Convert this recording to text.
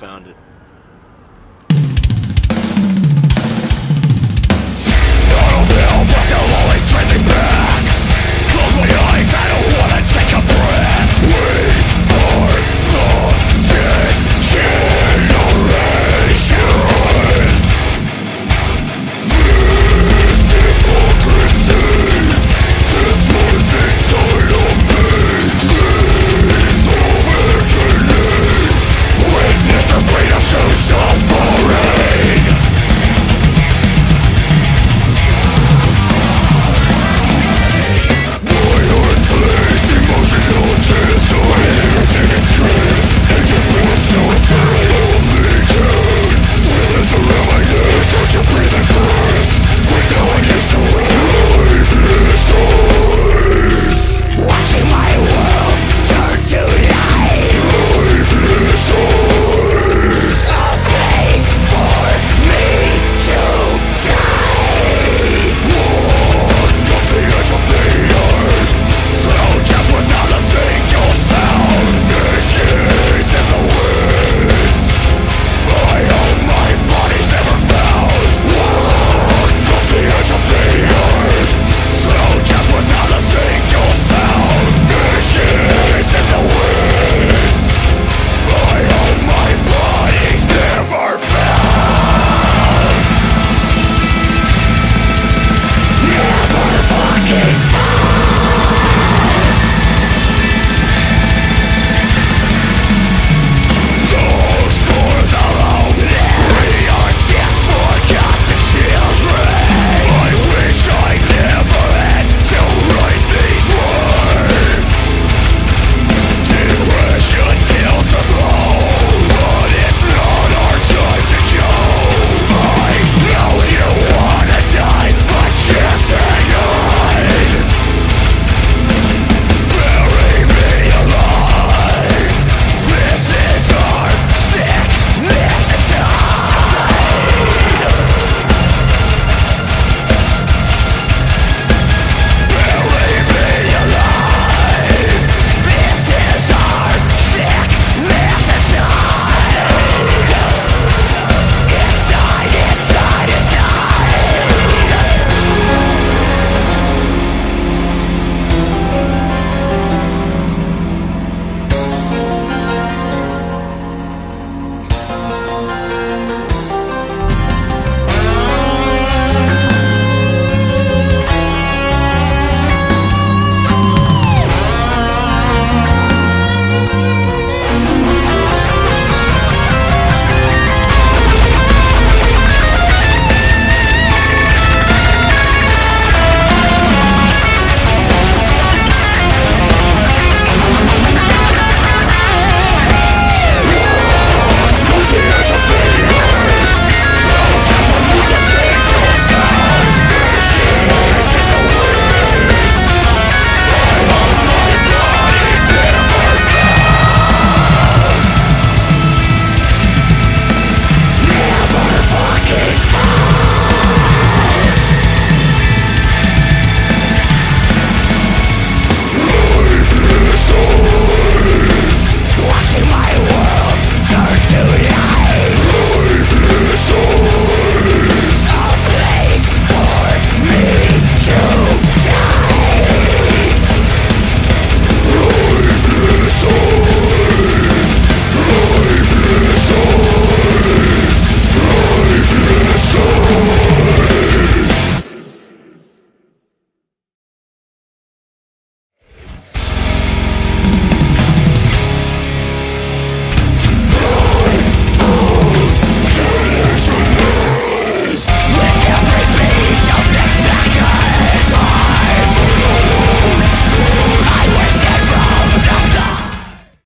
Found it.